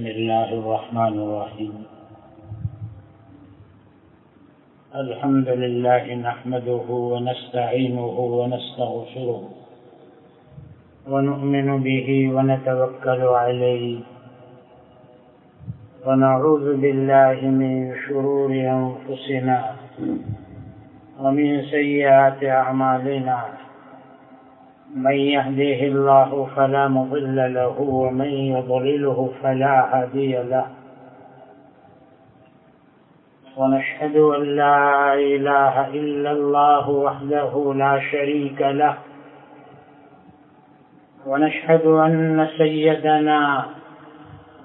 بسم الله الرحمن الرحيم. الحمد لله نحمده ونستعينه ونستغفره ونؤمن به ونتوكل عليه ونعوذ بالله من شرور أنفسنا ومن سيئات أعمالنا. من يهديه الله فلا مضل له ومن يضلله فلا هادي له. ونشهد أن لا إله إلا الله وحده لا شريك له. ونشهد أن سيدنا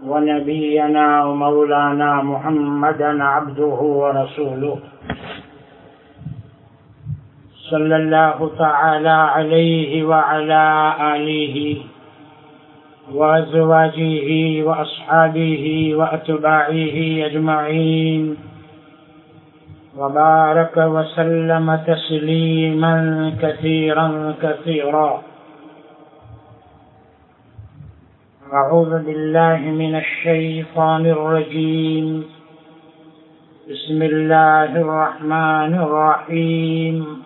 ونبينا ومولانا محمدا عبده ورسوله. صلى الله تعالى عليه وعلى آله وأزواجه وأصحابه وأتباعه أجمعين وبارك وسلم تسليما كثيرا كثيرا. أعوذ بالله من الشيطان الرجيم. بسم الله الرحمن الرحيم.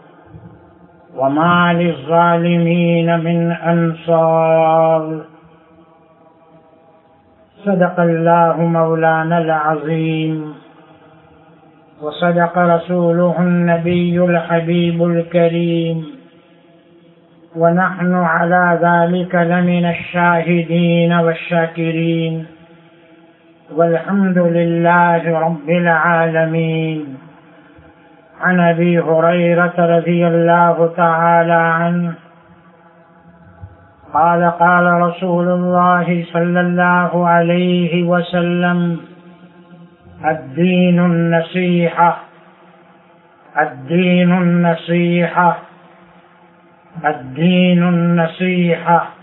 وما للظالمين من أنصار. صدق الله مولانا العظيم. وصدق رسوله النبي الحبيب الكريم. ونحن على ذلك لمن الشاهدين والشاكرين. والحمد لله رب العالمين. عن أبي هريرة رضي الله تعالى عنه قال قال رسول الله صلى الله عليه وسلم الدين النصيحة الدين النصيحة الدين النصيحة.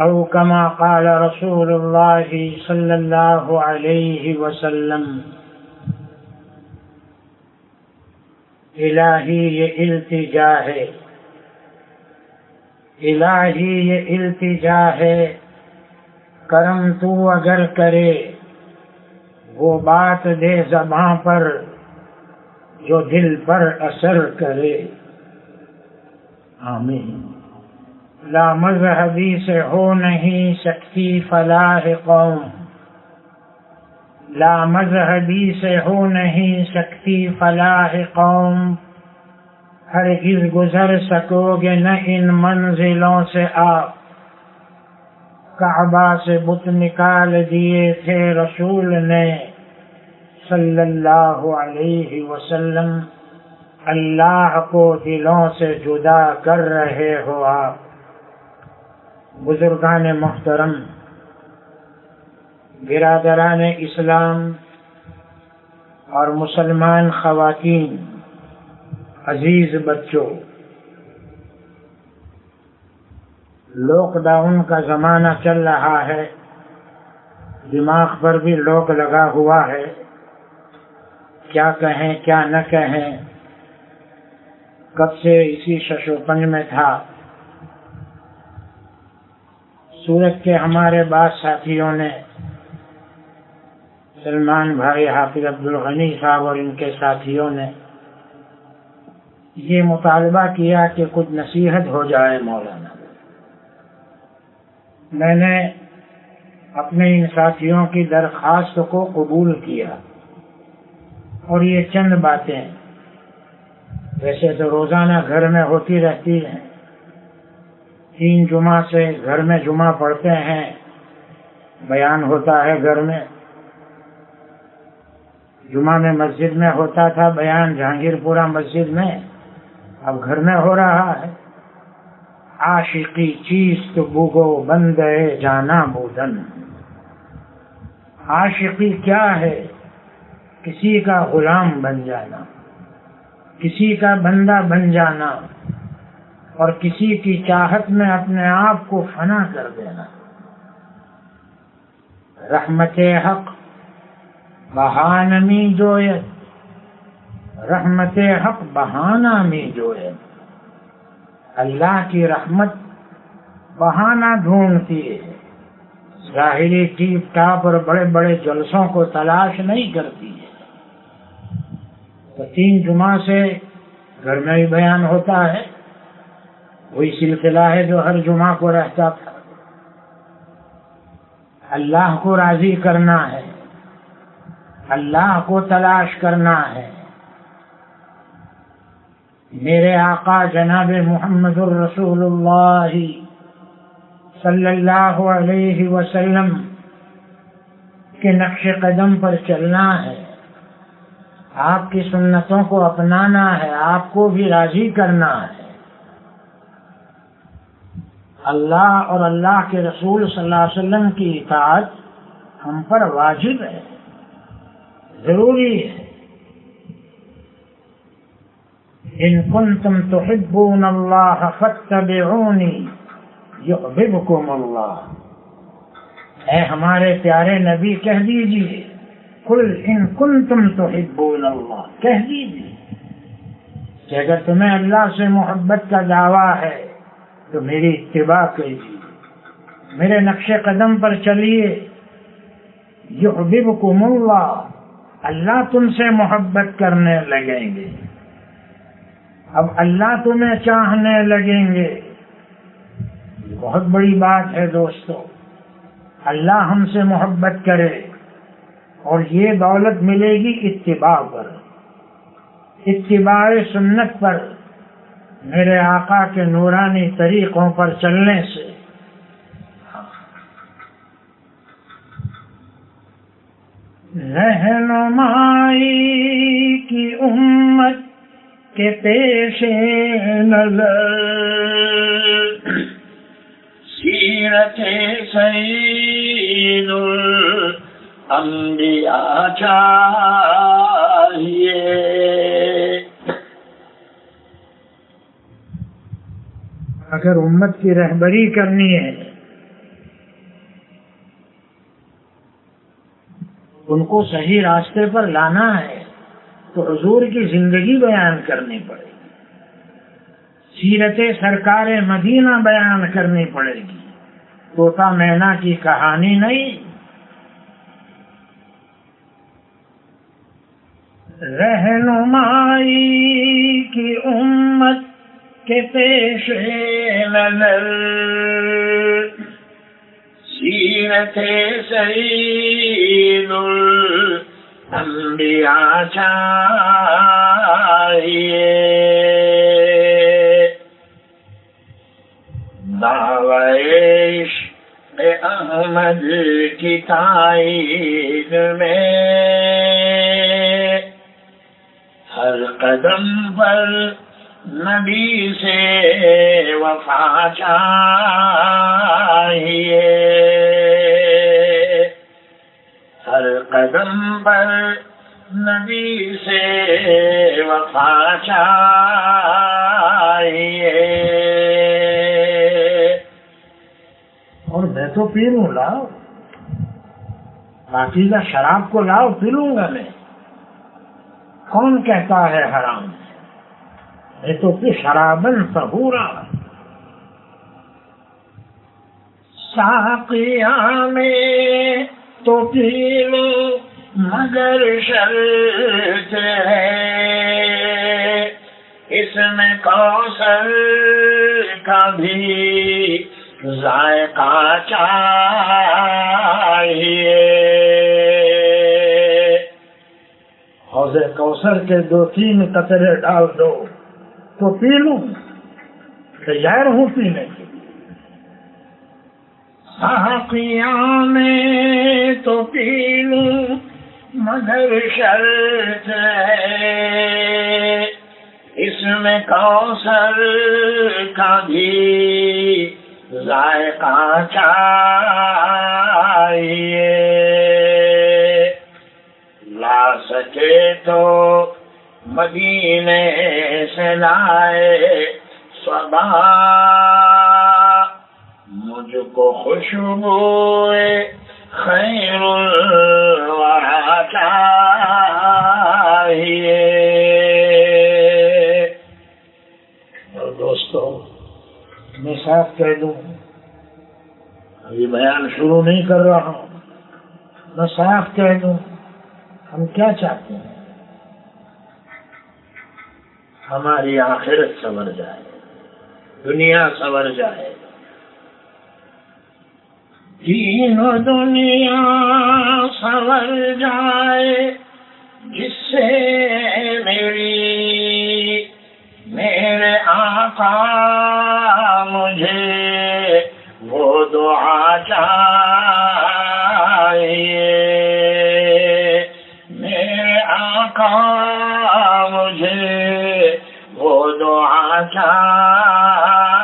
أو كما قال رسول الله صلى الله عليه وسلم الہی یہ التجا ہے الہی یہ التجا ہے، کرم تو اگر کرے، وہ بات دے زباں پر جو دل پر اثر کرے۔ آمین۔ لا مذہبی سے ہو نہیں سکتی فلاح قوم۔ لا مذہبی سے ہو نہیں سکتی فلاح قوم۔ ہر گز گزر سکو گے نہ ان منزلوں سے آپ۔ کعبہ سے بت نکال دیے تھے رسول نے۔ صلی اللہ علیہ وسلم، اللہ کو دلوں سے جدا کر رہے ہو آپ۔ بزرگان محترم، برادران اسلام اور مسلمان خواتین، عزیز بچوں لاک ڈاؤن کا زمانہ چل رہا ہے، دماغ پر بھی لوک لگا ہوا ہے۔ کیا کہیں، کیا نہ کہیں، کب سے اسی ششوپن میں تھا؟ سورت کے ہمارے بعض ساتھیوں نے سلمان بھائی حافظ عبد الغنی صاحب اور ان کے ساتھیوں نے یہ مطالبہ کیا کہ کچھ نصیحت ہو جائے مولانا۔ میں نے اپنے ان ساتھیوں کی درخواست کو قبول کیا اور یہ چند باتیں۔ ویسے تو روزانہ گھر میں ہوتی رہتی ہیں۔ تین جمعہ سے گھر میں جمعہ پڑھتے ہیں، بیان ہوتا ہے گھر میں۔ جمعہ میں مسجد میں ہوتا تھا بیان، جہانگیر پورا مسجد میں۔ اب گھر میں ہو رہا ہے۔ عاشقی چیز تو بوگو بندے جانا بودن۔ عاشقی کیا ہے؟ کسی کا غلام بن جانا، کسی کا بندہ بن جانا۔ اور کسی کی چاہت میں اپنے آپ کو فنا کر دینا۔ رحمت حق بہانمی جویت رحمت حق بہانہ میں جویت اللہ کی رحمت بہانہ ڈھونڈتی ہے۔ ظاہری ٹیپ ٹاپ اور بڑے بڑے جلسوں کو تلاش نہیں کرتی ہے۔ تو تین جمعہ سے گھر میں ہی بیان ہوتا ہے۔ وہی سلسلہ ہے جو ہر جمعہ کو رہتا تھا۔ اللہ کو راضی کرنا ہے۔ اللہ کو تلاش کرنا ہے۔ میرے آقا جناب محمد الرسول اللہ صلی اللہ علیہ وسلم کے نقش قدم پر چلنا ہے۔ آپ کی سنتوں کو اپنانا ہے، آپ کو بھی راضی کرنا ہے۔ اللہ اور اللہ کے رسول صلی اللہ علیہ وسلم کی اطاعت ہم پر واجب ہے، ضروری ہے۔ ان کنتم تحبون اللہ فاتبعونی یحببکم اللہ۔ اے ہمارے پیارے نبی، کہہ دیجیے کل ان کنتم تحبون اللہ، کہہ دیجیے کہ اگر تمہیں اللہ سے محبت کا دعویٰ ہے تو میری اتباع کیجیے میرے نقش قدم پر چلیے۔ یحببکم اللہ۔ اللہ تم سے محبت کرنے لگیں گے۔ اب اللہ تمہیں چاہنے لگیں گے۔ بہت بڑی بات ہے دوستو۔ اللہ ہم سے محبت کرے اور یہ دولت ملے گی اتباع پر۔ اتباع سنت پر۔ میرے آقا کے نورانی طریقوں پر چلنے سے۔ رہنمائی کی امت کے پیش نظر۔ سیرت سید الانبیاء چاہیے۔ اگر امت کی رہبری کرنی ہے ان کو صحیح راستے پر لانا ہے، تو حضور کی زندگی بیان کرنی پڑے گی۔ سیرت سرکار مدینہ بیان کرنی پڑے گی۔ توتا مینا کی کہانی نہیں۔ رہنمائی کی امت کے پیش نظر۔ سیرت سعید الانبیاء چاہیے۔ دعویش احمد کی تائید میں۔ ہر قدم پر نبی سے وفا چاہیے۔ ہر قدم پر نبی سے وفا چاہیے۔ اور میں تو پی لوں، لاؤ۔ باقی کا شراب کو لاؤ، پی لوں گا میں۔ کون کہتا ہے حرام؟ تو کہ شرابن سہورا میں تو پی لوں مگر شرط ہے۔ اس میں کوثر کا بھی ذائقہ چاہیے۔ حوض کوثر کے دو تین قطرے ڈال دو۔ تو پی لوں تیار ہوں پینے کے لیے میں تو پی لوں مگر شرط ہے۔ اس میں کوثر کا بھی ذائقہ چاہیے۔ لا سکے تو مدینے سے لائے صبا۔ مجھ کو خوشبو خیر الورا چاہیے اور دوستو، میں صاف کہہ دوں، ابھی بیان شروع نہیں کر رہا ہوں۔ میں صاف کہہ دوں، ہم کیا چاہتے ہیں؟ ہماری آخرت سنور جائے، دنیا سنور جائے۔ دین و دنیا سنور جائے، جس سے میری، میرے آقا مجھے وہ دعا چاہیے۔ چاہیے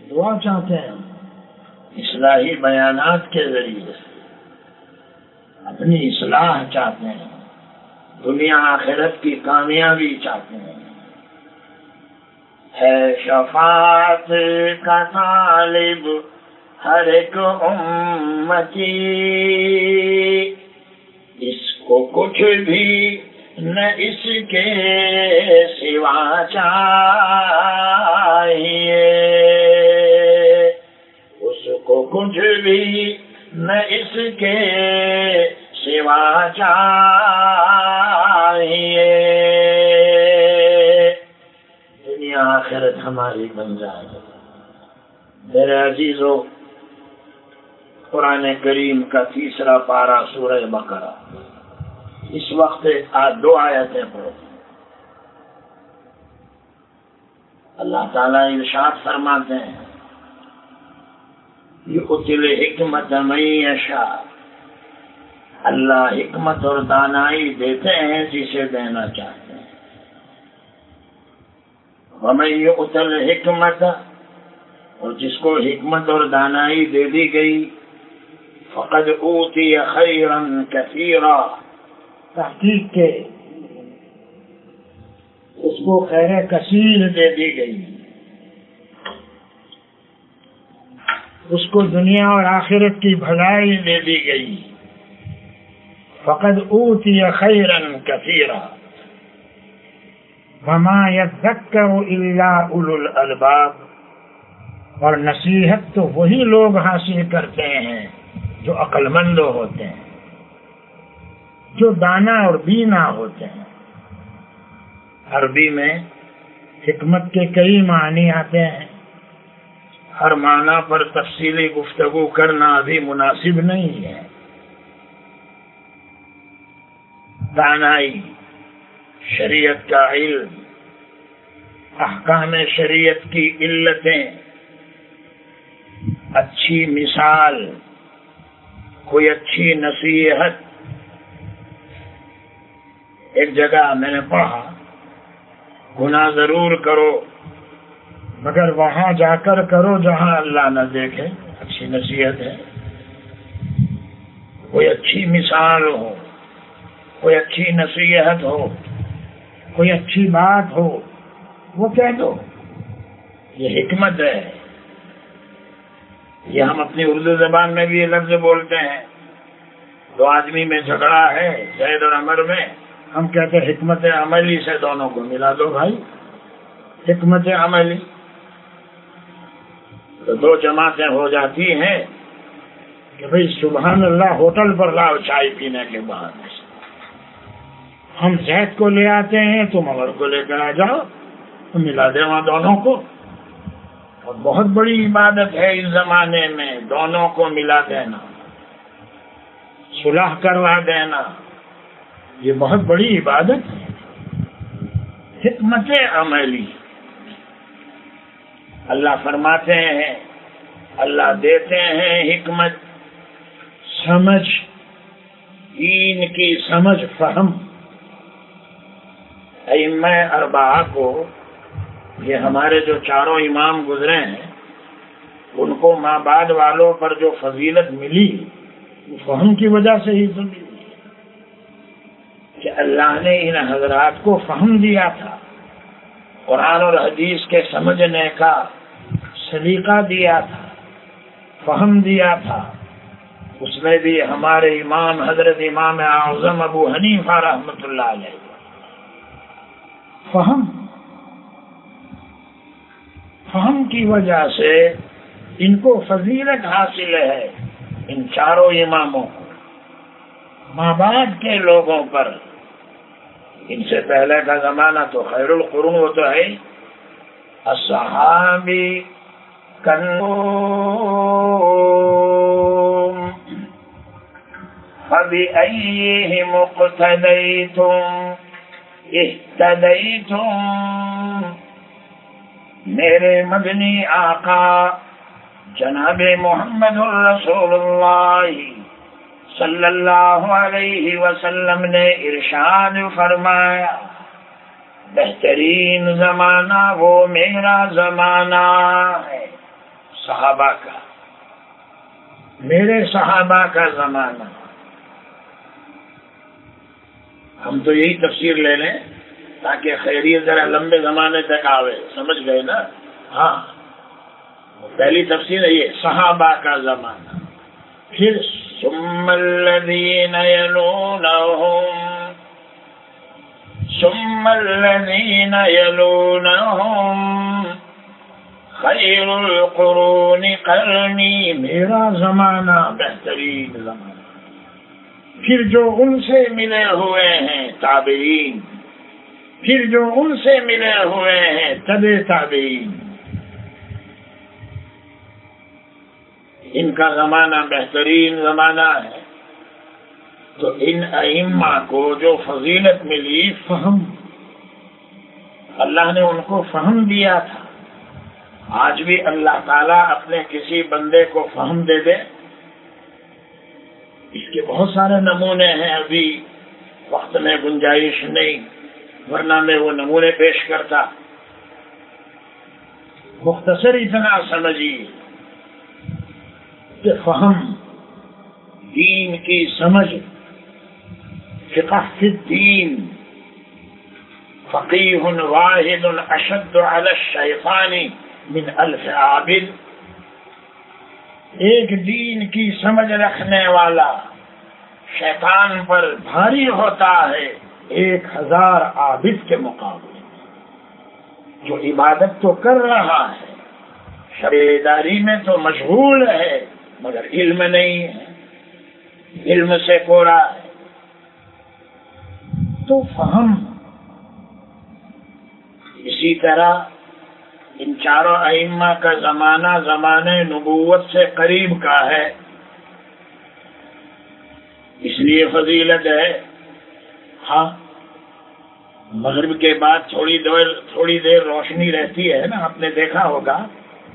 دعا چاہتے ہیں اصلاحی بیانات کے ذریعے اپنی اصلاح چاہتے ہیں دنیا آخرت کی کامیابی چاہتے ہیں ہے شفاعت کا طالب ہر ایک امتی اس کو کچھ بھی نہ اس کے سوا چاہیے۔ اس کو کچھ بھی نہ اس کے سوا چاہیے۔ دنیا آخرت ہماری بن جائے۔ میرے عزیزو، قرآن کریم کا تیسرا پارا سورہ بقرہ۔ اس وقت دو آیتیں پڑھو۔ اللہ تعالیٰ ارشاد فرماتے ہیں یہ اتل حکمت میشا اللہ حکمت اور دانائی دیتے ہیں جسے دینا چاہتے ہیں۔ ہمیں یہ اتل حکمت اور جس کو حکمت اور دانائی دے دی گئی، فقد اوتی خیرن کثیرا۔ تحقیق کے اس کو خیر کثیر دے دی گئی۔ اس کو دنیا اور آخرت کی بھلائی دے دی گئی۔ فقد اوتی خیرن کثیرا۔ وما يذكر الا اولو الالباب۔ اور نصیحت تو وہی لوگ حاصل کرتے ہیں جو عقل مند ہوتے ہیں۔ جو دانا اور بینا ہوتے ہیں۔ عربی میں حکمت کے کئی معنی آتے ہیں۔ ہر معنی پر تفصیلی گفتگو کرنا ابھی مناسب نہیں ہے۔ دانائی، شریعت کا علم، احکام شریعت کی علتیں۔ اچھی مثال، کوئی اچھی نصیحت ایک جگہ میں نے پڑھا، گناہ ضرور کرو، مگر وہاں جا کر کرو جہاں اللہ نہ دیکھے، اچھی نصیحت ہے۔ کوئی اچھی مثال ہو، کوئی اچھی نصیحت ہو، کوئی اچھی بات ہو، وہ کہہ دو۔ یہ حکمت ہے۔ یہ ہم اپنی اردو زبان میں بھی یہ لفظ بولتے ہیں۔ دو آدمی میں جھگڑا ہے، زید اور امر میں ہم کہتے ہیں حکمت عملی سے دونوں کو ملا دو بھائی۔ حکمت عملی۔ تو دو جماعتیں ہو جاتی ہیں کہ بھئی سبحان اللہ ہوٹل پر لاؤ چائے پینے کے بعد۔ ہم زید کو لے آتے ہیں، تم امر کو لے کر آ جاؤ۔ تو ملا دے وہاں دونوں کو۔ اور بہت بڑی عبادت ہے اس زمانے میں، دونوں کو ملا دینا۔ صلح کروا دینا۔ یہ بہت بڑی عبادت ہے حکمت عملی اللہ فرماتے ہیں، اللہ دیتے ہیں حکمت، سمجھ، دین کی سمجھ، فہم۔ ام اربا کو یہ ہمارے جو چاروں امام گزرے ہیں، ان کو ماں بعد والوں پر جو فضیلت ملی وہ فہم کی وجہ سے ہی تو کہ اللہ نے ان حضرات کو فہم دیا تھا، قرآن اور حدیث کے سمجھنے کا سلیقہ دیا تھا، فہم دیا تھا۔ اس میں بھی ہمارے امام حضرت امام اعظم ابو حنیفہ رحمۃ اللہ علیہ۔ فہم۔ فہم کی وجہ سے ان کو فضیلت حاصل ہے ان چاروں اماموں کو۔ ماں باپ کے لوگوں پر ان سے پہلے کا زمانہ تو خیر القرون وہ تو ہے صحابی کنو ابھی ائی مقتدئی تم تم میرے مدنی آقا جناب محمد الرسول اللہ۔ صلی اللہ علیہ وسلم نے ارشاد فرمایا، بہترین زمانہ وہ میرا زمانہ ہے۔ صحابہ کا، میرے صحابہ کا زمانہ۔ ہم تو یہی تفسیر لے لیں تاکہ خیریت ذرا لمبے زمانے تک آوے۔ سمجھ گئے نا؟ ہاں۔ پہلی تفسیر ہے یہ، صحابہ کا زمانہ۔ پھر ثم الذين يلونهم ثم الذين يلونهم خیر القرون قرنی میرا زمانہ بہترین زمانہ۔ پھر جو ان سے ملے ہوئے ہیں تابعین، پھر جو ان سے ملے ہوئے ہیں تب تابعین۔ ان کا زمانہ بہترین زمانہ ہے۔ تو ان ائمہ کو جو فضیلت ملی، فہم۔ اللہ نے ان کو فہم دیا تھا۔ آج بھی اللہ تعالیٰ اپنے کسی بندے کو فہم دے دے۔ اس کے بہت سارے نمونے ہیں ابھی۔ وقت میں گنجائش نہیں، ورنہ میں وہ نمونے پیش کرتا۔ مختصر اتنا سمجھیے۔ کہ فہم، دین کی سمجھ، فقہ فی الدین فقیح واحد اشد علی الشیطان من الف عابد۔ ایک دین کی سمجھ رکھنے والا شیطان پر بھاری ہوتا ہے ایک ہزار عابد کے مقابلے جو عبادت تو کر رہا ہے شبیداری میں تو مشغول ہے مگر علم نہیں ہے۔ علم سے کوڑا ہے تو فہم۔ اسی طرح ان چاروں ائمہ کا زمانہ زمانے نبوت سے قریب کا ہے۔ اس لیے فضیلت ہے۔ ہاں مغرب کے بعد تھوڑی دیر تھوڑی دیر روشنی رہتی ہے نا، آپ نے دیکھا ہوگا۔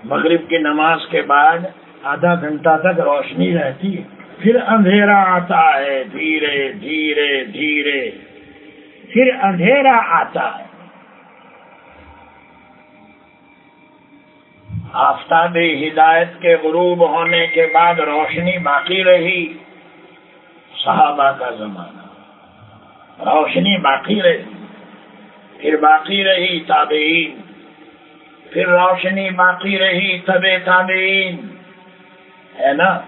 مغرب کی نماز کے بعد آدھا گھنٹہ تک روشنی رہتی ہے۔ پھر اندھیرا آتا ہے، دھیرے دھیرے دھیرے۔ پھر اندھیرا آتا ہے۔ آفتابی ہدایت کے غروب ہونے کے بعد روشنی باقی رہی۔ صحابہ کا زمانہ۔ روشنی باقی رہی۔ پھر باقی رہی تابعین۔ پھر روشنی باقی رہی طب تابعین۔ ہے نا؟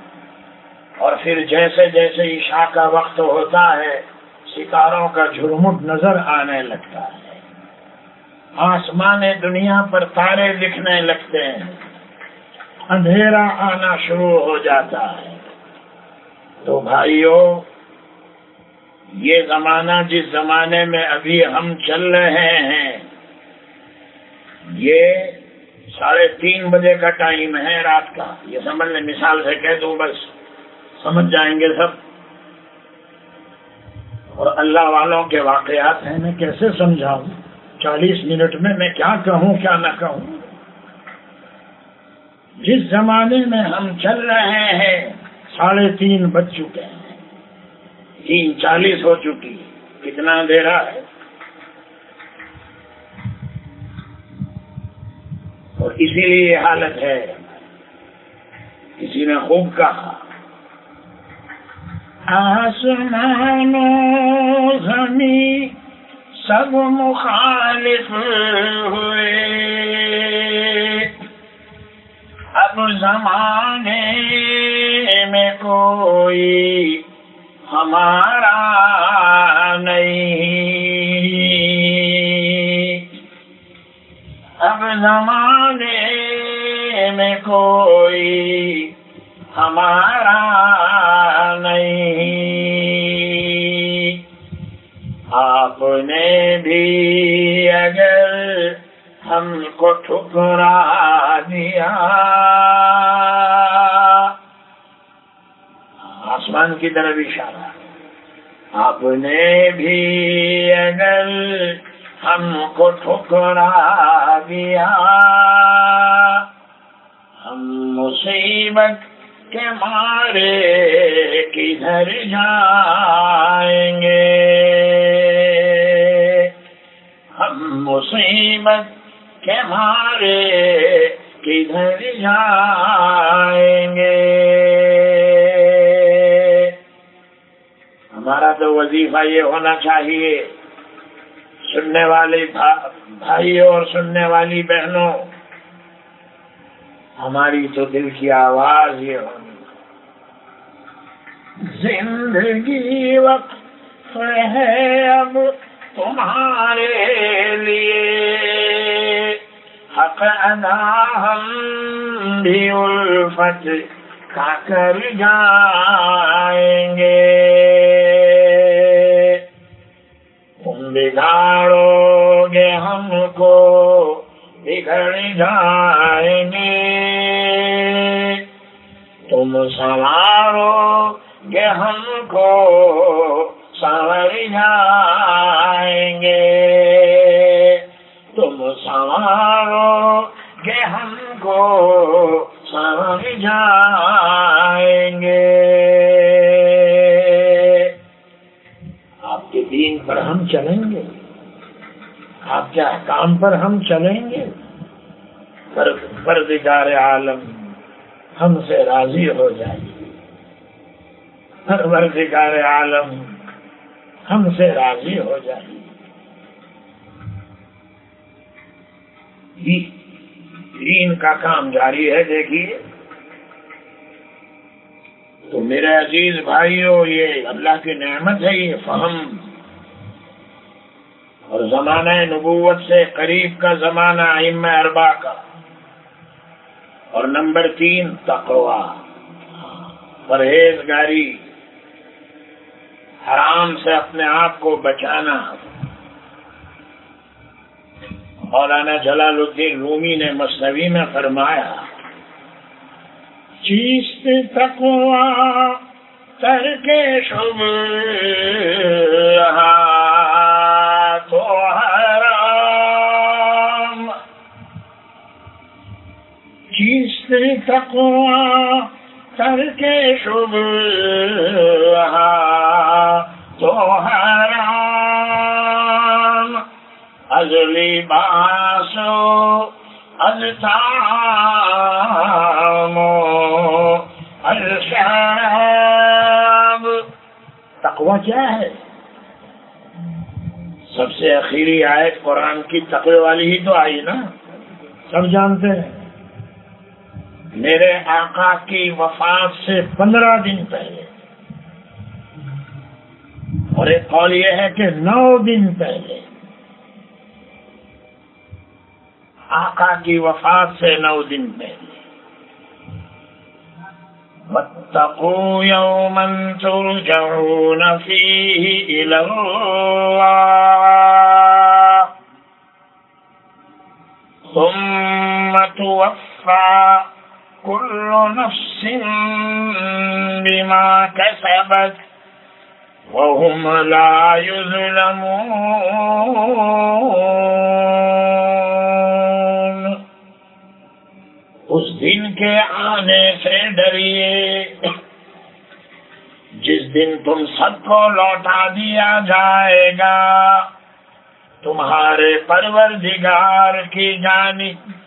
اور پھر جیسے جیسے عشاء کا وقت ہوتا ہے، ستاروں کا جھرمٹ نظر آنے لگتا ہے۔ آسمان دنیا پر تارے دکھنے لگتے ہیں۔ اندھیرا آنا شروع ہو جاتا ہے۔ تو بھائیوں یہ زمانہ جس زمانے میں ابھی ہم چل رہے ہیں، یہ ساڑھے تین بجے کا ٹائم ہے رات کا۔ یہ سمجھ لیں، مثال سے کہہ دوں بس۔ سمجھ جائیں گے سب۔ اور اللہ والوں کے واقعات ہیں، میں کیسے سمجھاؤں؟ چالیس منٹ میں میں کیا کہوں، کیا نہ کہوں؟ جس زمانے میں ہم چل رہے ہیں، ساڑھے تین بج چکے ہیں۔ تین چالیس ہو چکی۔ کتنا اندھیرا ہے۔ اور اسی لیے یہ حالت ہے۔ کسی نے خوب کہا۔ آسمان زمین سب مخالف ہوئے۔ اب زمانے میں کوئی ہمارا نہیں۔ اب زمانے میں کوئی ہمارا نہیں۔ آپ نے بھی اگر ہم کو ٹھکرا دیا۔ آسمان کی طرف اشارہ۔ آپ نے بھی اگر ہم کو ٹھکرا دیا۔ مصیبت کے مارے کدھر جائیں گے؟ ہم مصیبت کے مارے کدھر جائیں گے؟ ہمارا تو وظیفہ یہ ہونا چاہیے۔ سننے والے بھائی اور سننے والی بہنوں ہماری تو دل کی آواز یہ ہونی زندگی وقت ہے اب تمہارے لیے۔ حق ادا ہم بھی الفت کا کر جائیں گے۔ تم بگاڑو گے ہم کو۔ بگڑ جائیں گے۔ تم سوارو گے ہم کو سنور جائیں گے۔ تم سوارو گے ہم کو سنور جائیں گے۔ آپ کے دین پر ہم چلیں گے۔ آپ کے احکام پر ہم چلیں گے۔ پردگار عالم ہم سے راضی ہو جائے پروردگار عالم ہم سے راضی ہو جائے دین کا کام جاری ہے، دیکھیے۔ تو میرے عزیز بھائیوں یہ اللہ کی نعمت ہے، یہ فہم۔ اور زمانہ نبوت سے قریب کا زمانہ ام اربا کا۔ اور نمبر تین تقوا پرہیزگاری۔ حرام سے اپنے آپ کو بچانا۔ مولانا جلال الدین رومی نے مصنوی میں فرمایا چیز تقوا کر کے شب تو چیز تقوا کر کے شب تو حرام از لباسو از تامو از تقوی کیا ہے؟ سب سے اخیری آیت قرآن کی تقوی والی ہی تو آئی نا۔ سب جانتے ہیں۔ میرے آقا کی وفات سے پندرہ دن پہلے۔ اور ایک قول یہ ہے کہ نو دن پہلے۔ آقا کی وفات سے نو دن پہلے۔ واتقوا يوما ترجعون فيه إلى الله ثم توفى كل نفس بما كسبت وهم لا يظلمون۔ اس دن کے آنے سے ڈریے۔ جس دن تم سب کو لوٹا دیا جائے گا، تمہارے پروردگار کی جانب۔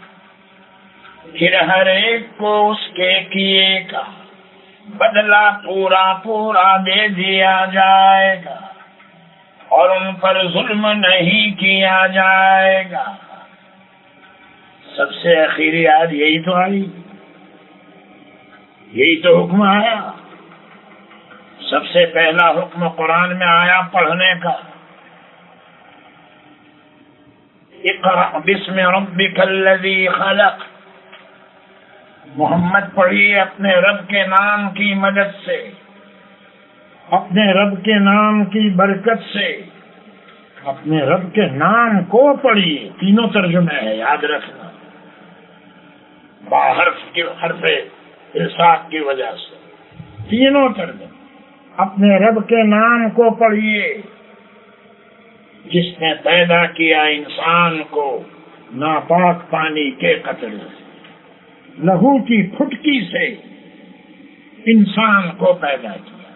پھر ہر ایک کو اس کے کیے کا بدلہ پورا پورا دے دیا جائے گا۔ اور ان پر ظلم نہیں کیا جائے گا۔ سب سے اخیری یاد یہی تو آئی۔ یہی تو حکم آیا۔ سب سے پہلا حکم قرآن میں آیا پڑھنے کا۔ اقرأ بسم ربك الذي خلق۔ محمد پڑھیے اپنے رب کے نام کی مدد سے، اپنے رب کے نام کی برکت سے، اپنے رب کے نام کو پڑھیے۔ تینوں ترجمے ہے یاد رکھنا۔ باہر کی حرف ارساق کی وجہ سے۔ تینوں ترجمے۔ اپنے رب کے نام کو پڑھیے۔ جس نے پیدا کیا انسان کو ناپاک پانی کے قطرے سے۔ لہو کی پھٹکی سے انسان کو پیدا کیا۔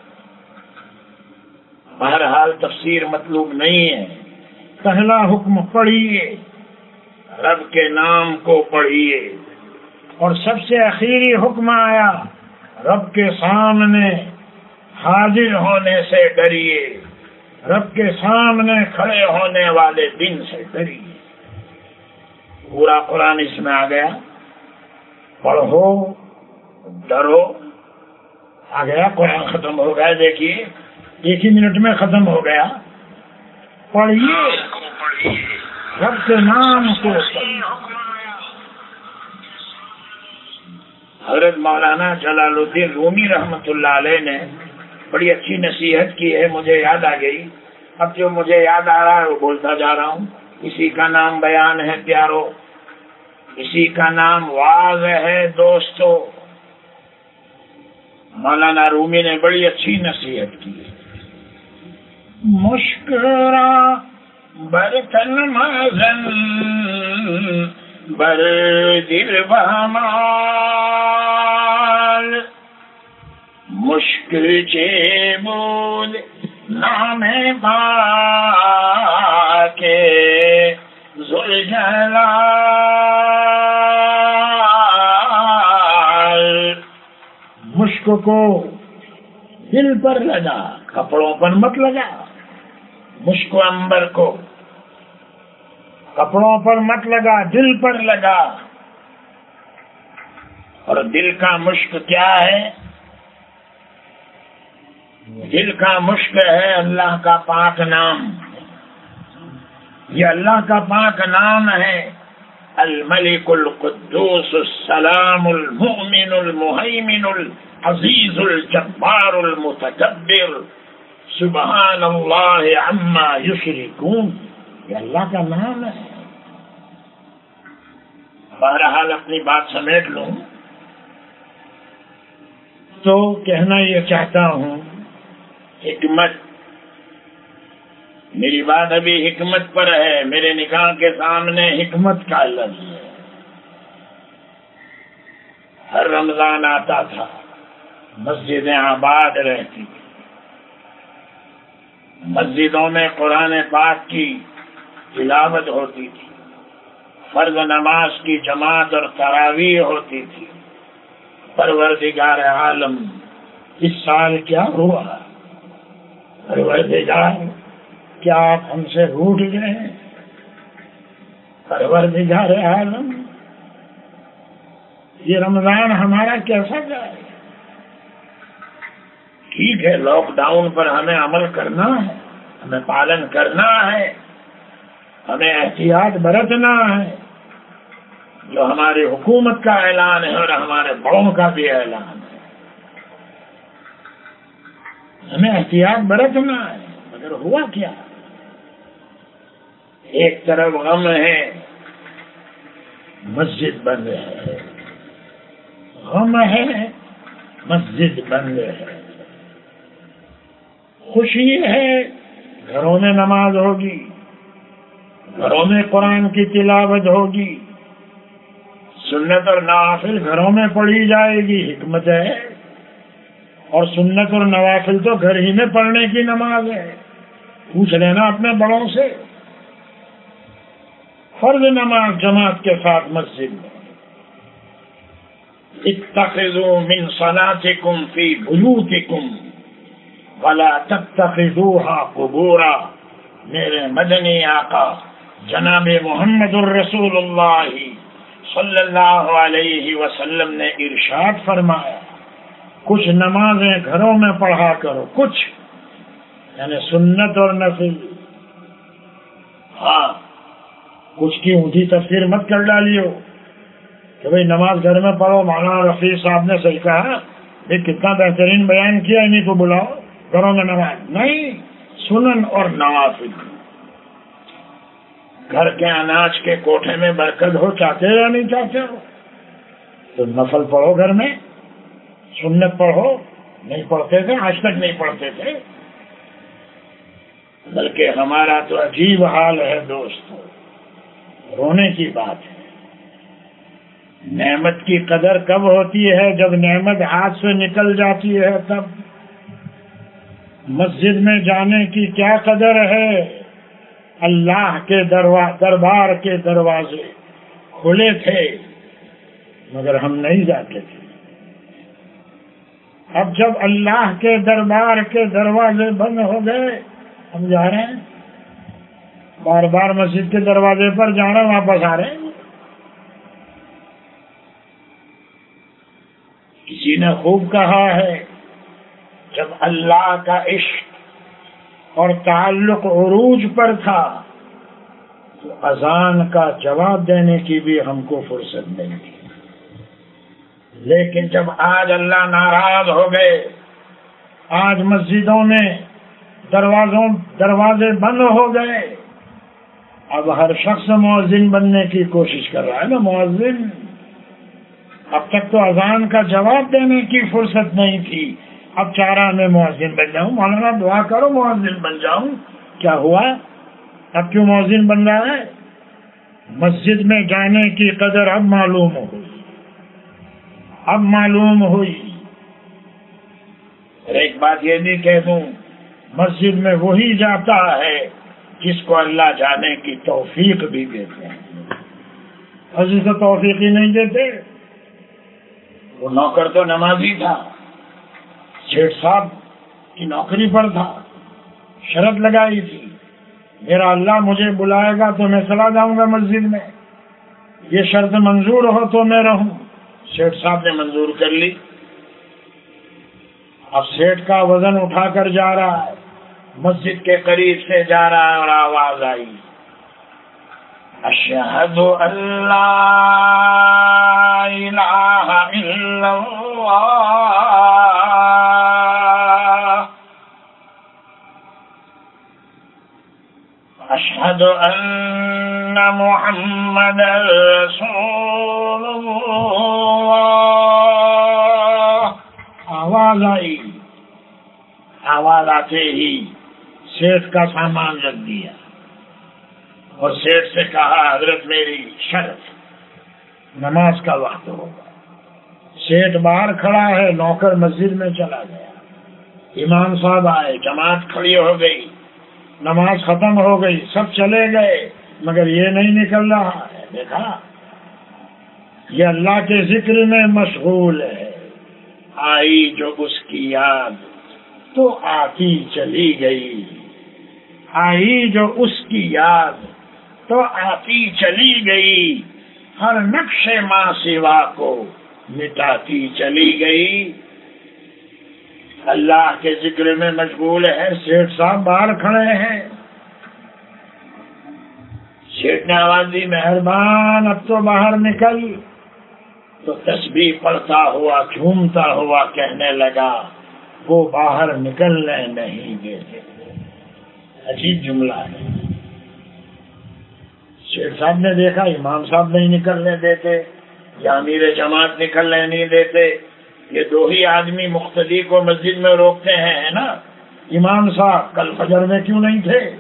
بہرحال تفسیر مطلوب نہیں ہے۔ پہلا حکم پڑھیے۔ رب کے نام کو پڑھیے۔ اور سب سے اخیری حکم آیا، رب کے سامنے حاضر ہونے سے ڈریے۔ رب کے سامنے کھڑے ہونے والے دن سے ڈریے۔ پورا قرآن اس میں آ گیا۔ پڑھو، ڈرو۔ آ گیا قرآن ختم ہو گیا، دیکھیے۔ ایک ہی منٹ میں ختم ہو گیا۔ پڑھیے۔ رب کے نام کو۔ حضرت مولانا جلال الدین رومی رحمت اللہ علیہ نے بڑی اچھی نصیحت کی ہے، مجھے یاد آ گئی۔ اب جو مجھے یاد آ رہا ہے، وہ بولتا جا رہا ہوں۔ اسی کا نام بیان ہے، پیارو۔ اسی کا نام واض ہے دوستو۔ مولانا رومی نے بڑی اچھی نصیحت کی۔ مشکرا برتن مزن بر دل بہمال۔ مشکل چے بول، نام با کے مشک کو دل پر لگا، کپڑوں پر مت لگا۔ مشک امبر کو، کپڑوں پر مت لگا، دل پر لگا۔ اور دل کا مشک کیا ہے؟ دل کا مشک ہے اللہ کا پاک نام۔ یہ اللہ کا پاک نام ہے۔ الملک القدوس السلام المؤمن المحیمن العزیز الجبار المتکبر۔ سبحان اللہ عما یشرکون۔ یہ اللہ کا نام ہے۔ بہرحال اپنی بات سمیٹ لوں۔ تو کہنا یہ چاہتا ہوں حکمت میری بات ابھی حکمت پر ہے، میرے نکاح کے سامنے حکمت کا لفظ ہے۔ ہر رمضان آتا تھا، مسجدیں آباد رہتی مسجدوں میں قرآن پاک کی تلاوت ہوتی تھی۔ فرض نماز کی جماعت اور تراویح ہوتی تھی۔ پروردگار عالم، اس سال کیا ہوا؟ پروردگار کیا آپ ہم سے روٹ گئے پروردگار عالم، یہ رمضان ہمارا کیسا جائے؟ ٹھیک ہے لاک ڈاؤن پر ہمیں عمل کرنا ہے، ہمیں پالن کرنا ہے، ہمیں احتیاط برتنا ہے۔ جو ہماری حکومت کا اعلان ہے اور ہمارے بڑوں کا بھی اعلان ہے۔ ہمیں احتیاط برتنا ہے، مگر ہوا کیا؟ ایک طرف غم ہے مسجد بند ہے غم ہے مسجد بند ہے خوشی ہے، گھروں میں نماز ہوگی۔ گھروں میں قرآن کی تلاوت ہوگی۔ سنت اور نوافل گھروں میں پڑھی جائے گی، حکمت ہے۔ اور سنت اور نوافل تو گھر ہی میں پڑھنے کی نماز ہے۔ پوچھ لینا اپنے بڑوں سے۔ فرض نماز جماعت کے ساتھ مسجد میں۔ اتخذوا من صلاتكم في بيوتكم ولا تتخذوها قبورا۔ میرے مدنی آقا، جناب محمد الرسول اللہ صلی اللہ علیہ وسلم نے ارشاد فرمایا، کچھ نمازیں گھروں میں پڑھا کرو، کچھ یعنی سنت اور نفل۔ ہاں کچھ کی اونچی تفسیر مت کر ڈالی ہو کہ بھائی نماز گھر میں پڑھو، مولانا رفیع صاحب نے صحیح کہا یہ کتنا بہترین بیان کیا انہیں کو بلاؤ گھروں میں نماز۔ نہیں، سنن اور نواز گھر کے اناج کے کوٹھے میں برکت ہو، چاہتے یا نہیں چاہتے ہو؟ تو نفل پڑھو گھر میں، سنت پڑھو۔ نہیں پڑھتے تھے، آج تک نہیں پڑھتے تھے۔ بلکہ ہمارا تو عجیب حال ہے دوست رونے کی بات ہے۔ نعمت کی قدر کب ہوتی ہے؟ جب نعمت ہاتھ سے نکل جاتی ہے، تب مسجد میں جانے کی کیا قدر ہے؟ اللہ کے دربار کے دروازے کھلے تھے، مگر ہم نہیں جاتے تھے۔ اب جب اللہ کے دربار کے دروازے بند ہو گئے، ہم جا رہے ہیں۔ بار بار مسجد کے دروازے پر جانا واپس آ رہے ہیں۔ کسی نے خوب کہا ہے، جب اللہ کا عشق اور تعلق عروج پر تھا، تو اذان کا جواب دینے کی بھی ہم کو فرصت نہیں تھی۔ لیکن جب آج اللہ ناراض ہو گئے، آج مسجدوں میں دروازوں دروازے بند ہو گئے اب ہر شخص مؤذن بننے کی کوشش کر رہا ہے نا، مؤذن۔ اب تک تو اذان کا جواب دینے کی فرصت نہیں تھی۔ اب چاہ رہا میں مؤذن بن جاؤں۔ مولانا، دعا کرو مؤذن بن جاؤں۔ کیا ہوا؟ اب کیوں مؤذن بن رہا ہے؟ مسجد میں جانے کی قدر اب معلوم ہوئی۔ اب معلوم ہوئی۔ ایک بات یہ بھی کہہ دوں، مسجد میں وہی جاتا ہے۔ جس کو اللہ جانے کی توفیق بھی دیتے ہیں۔ عزیز کو توفیق ہی نہیں دیتے۔ وہ نوکر تو نمازی تھا۔ شیٹ صاحب کی نوکری پر تھا۔ شرط لگائی تھی۔ میرا اللہ مجھے بلائے گا تو میں چلا جاؤں گا مسجد میں۔ یہ شرط منظور ہو تو میں رہوں۔ شیٹ صاحب نے منظور کر لی۔ اب سیٹ کا وزن اٹھا کر جا رہا ہے۔ مسجد کے قریب سے جا رہا ہے اور آواز آئی۔ اشہد اللہ الہ الا اللہ۔ اشہد ان محمد رسول اللہ۔ آواز آئی۔ آواز آتے ہی۔ سیٹ کا سامان رکھ دیا اور سیٹ سے کہا، حضرت میری شرط نماز کا وقت ہوگا۔ سیٹ باہر کھڑا ہے، نوکر مسجد میں چلا گیا۔ امام صاحب آئے، جماعت کھڑی ہو گئی۔ نماز ختم ہو گئی، سب چلے گئے، مگر یہ نہیں نکل رہا ہے۔ دیکھا، یہ اللہ کے ذکر میں مشغول ہے۔ آئی جو اس کی یاد تو آتی چلی گئی۔ آئی جو اس کی یاد تو آتی چلی گئی۔ ہر نقش ماں سوا کو مٹاتی چلی گئی۔ اللہ کے ذکر میں مشغول ہے شیٹ صاحب باہر کھڑے ہیں۔ شیٹ نے مہربان، اب تو باہر نکل۔ تو تسبیح پڑھتا ہوا، جھومتا ہوا کہنے لگا، وہ باہر نکلنے نہیں دیتے۔ عجیب جملہ ہے۔ شیخ صاحب نے دیکھا، امام صاحب نہیں نکلنے دیتے، یا امیر جماعت نکلنے نہیں دیتے۔ یہ دو ہی آدمی مختلف کو مسجد میں روکتے ہیں، ہے نا؟ امام صاحب کل فجر میں کیوں نہیں تھے؟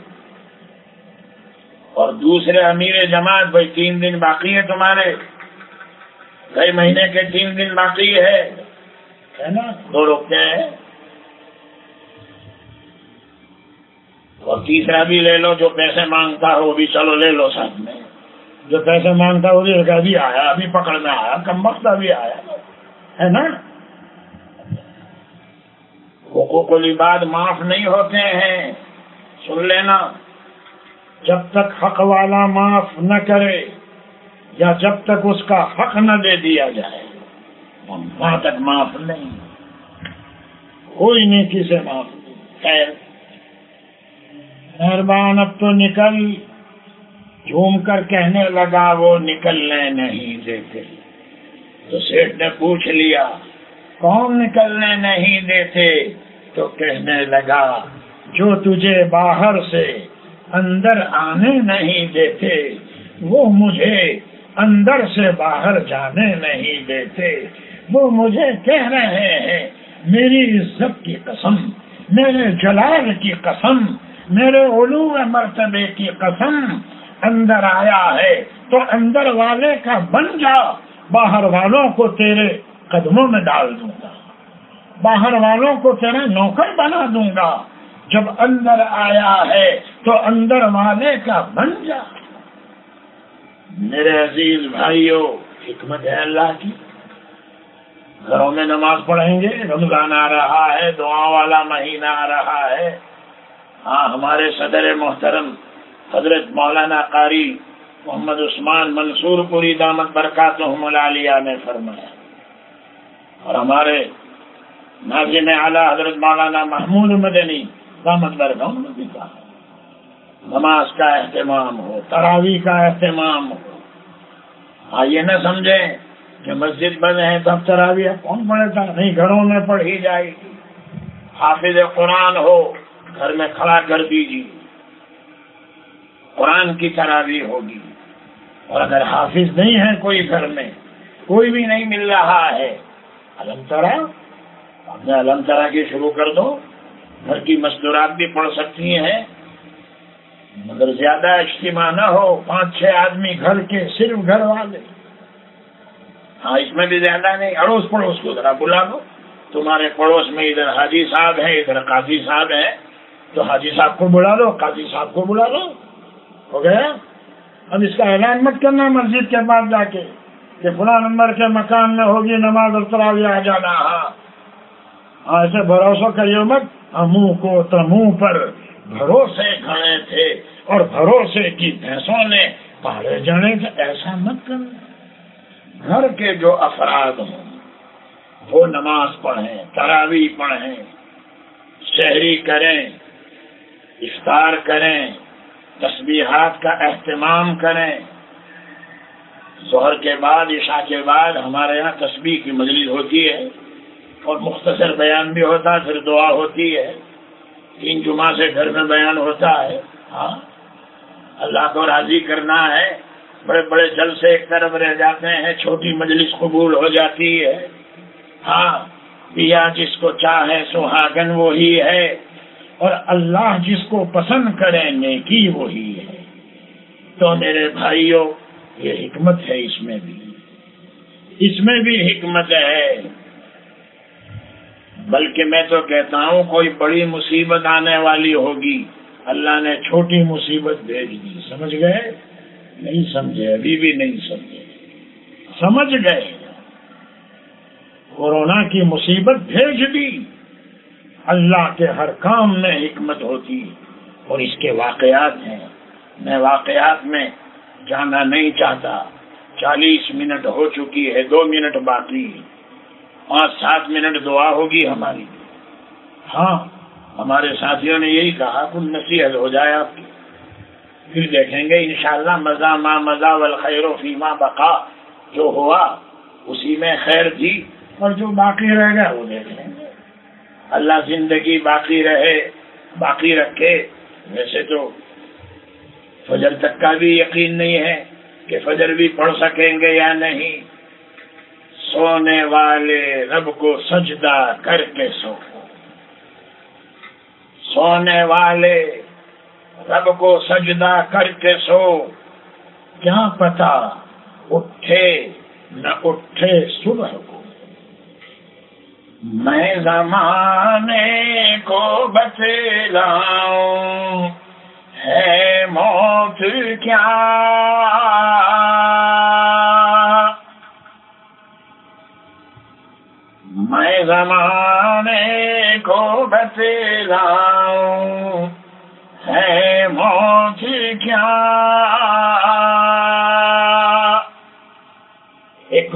اور دوسرے امیر جماعت، بھائی تین دن باقی ہے تمہارے۔ کئی مہینے کے تین دن باقی ہے نا؟ دو روکتے ہیں۔ اور تیسرا بھی لے لو جو پیسے مانگتا ہے وہ بھی چلو لے لو ساتھ میں۔ جو پیسے مانگتا ہے وہ بھی ابھی آیا، ابھی پکڑ میں آیا، کم وقت ابھی آیا۔ ہے نا؟ حقوق العباد معاف نہیں ہوتے ہیں۔ سن لینا، جب تک حق والا معاف نہ کرے یا جب تک اس کا حق نہ دے دیا جائے، وہاں تک معاف نہیں۔ کوئی نہیں کسی معاف نہیں۔ خیر۔ مہربان، اب تو نکل۔ جھوم کر کہنے لگا، وہ نکلنے نہیں دیتے۔ تو سیٹ نے پوچھ لیا، کون نکلنے نہیں دیتے؟ تو کہنے لگا، جو تجھے باہر سے اندر آنے نہیں دیتے، وہ مجھے اندر سے باہر جانے نہیں دیتے۔ وہ مجھے کہہ رہے ہیں، میری عزت کی قسم، میرے جلال کی قسم میرے علو مرتبے کی قسم اندر آیا ہے۔ تو اندر والے کا بن جا، باہر والوں کو تیرے قدموں میں ڈال دوں گا۔ باہر والوں کو تیرا نوکر بنا دوں گا۔ جب اندر آیا ہے، تو اندر والے کا بن جا۔ میرے عزیز بھائیوں حکمت ہے اللہ کی۔ گھروں میں نماز پڑھیں گے، رمضان آ رہا ہے، دعا والا مہینہ آ رہا ہے۔ ہاں ہمارے صدر محترم حضرت مولانا قاری محمد عثمان منصور پوری دامت برکات عالیہ نے فرمایا۔ اور ہمارے ناظم اعلیٰ حضرت مولانا محمود مدنی دامت برکات نے بھی کہا نماز کا اہتمام ہو تراوی کا اہتمام ہو۔ ہاں یہ نہ سمجھیں کہ مسجد بنے ہیں تب تراوی کون پڑھے تھا نہیں، گھروں میں پڑھی جائے گی۔ حافظ قرآن ہو گھر میں کھڑا کر دیجیے۔ قرآن کی تراوی ہوگی۔ اور اگر حافظ نہیں ہے کوئی گھر میں، کوئی بھی نہیں مل رہا ہے الم ترا، اپنے الم ترا کی شروع کر دو۔ گھر کی مستورات بھی پڑھ سکتی ہیں۔ مگر زیادہ اجتماع نہ ہو، پانچ چھ آدمی گھر کے صرف گھر والے۔ ہاں اس میں بھی زیادہ نہیں، اڑوس پڑوس کو ذرا بلا لو تمہارے پڑوس میں ادھر حاجی صاحب ہے ادھر قاضی صاحب ہے تو حاجی صاحب کو بلا لو، قاضی صاحب کو بلا لو۔ ہو گیا؟ اب اس کا اعلان مت کرنا مسجد کے بعد جا کے کہ فلاں نمبر کے مکان میں ہوگی نماز اور آ جانا۔ ہاں۔, ہاں، ایسے بھروسہ کریے مت۔ ہاں، منہ کو تمہ پر بھروسے کھڑے تھے اور بھروسے کی بھینسوں نے پہاڑے جانے کا ایسا مت کرنا۔ گھر کے جو افراد ہوں، وہ نماز پڑھیں تراوی پڑھیں، شہری کریں افطار کریں، تسبیحات کا اہتمام کریں۔ ظہر کے بعد، عشاء کے بعد ہمارے یہاں تسبیح کی مجلس ہوتی ہے اور مختصر بیان بھی ہوتا ہے، پھر دعا ہوتی ہے۔ تین جمعہ سے گھر میں بیان ہوتا ہے۔ ہاں اللہ کو راضی کرنا ہے۔ بڑے بڑے جل سے ایک طرف رہ جاتے ہیں، چھوٹی مجلس قبول ہو جاتی ہے۔ ہاں پیا جس کو چاہے، سہاگن وہی ہے۔ اور اللہ جس کو پسند کرے نیکی وہی ہے۔ تو میرے بھائیوں، یہ حکمت ہے اس میں بھی۔ اس میں بھی حکمت ہے۔ بلکہ میں تو کہتا ہوں، کوئی بڑی مصیبت آنے والی ہوگی۔ اللہ نے چھوٹی مصیبت بھیج دی۔ سمجھ گئے؟ نہیں سمجھے، ابھی بھی نہیں سمجھے۔ سمجھ گئے۔ کورونا کی مصیبت بھیج دی۔ اللہ کے ہر کام میں حکمت ہوتی اور اس کے واقعات ہیں۔ میں واقعات میں جانا نہیں چاہتا۔ چالیس منٹ ہو چکی ہے، دو منٹ باقی۔ پانچ، سات منٹ دعا ہوگی ہماری۔ ہاں ہمارے ساتھیوں نے یہی کہا کچھ نصیحت ہو جائے آپ کی۔ پھر دیکھیں گے، انشاءاللہ مزہ ماں مزہ والخیر و فیما بقا۔ جو ہوا، اسی میں خیر تھی اور جو باقی رہ گیا، وہ دیکھ لیں۔ گے اللہ زندگی باقی رہے، باقی رکھے ویسے تو فجر تک کا بھی یقین نہیں ہے کہ فجر بھی پڑھ سکیں گے یا نہیں۔ سونے والے رب کو سجدہ کر کے سو۔ سونے والے رب کو سجدہ کر کے سو۔ کیا پتا اٹھے نہ اٹھے صبح کو میں زمانے کو بتلاؤں ہے موت کیا میں زمانے کو بتلاؤں ہے موت کیا ایک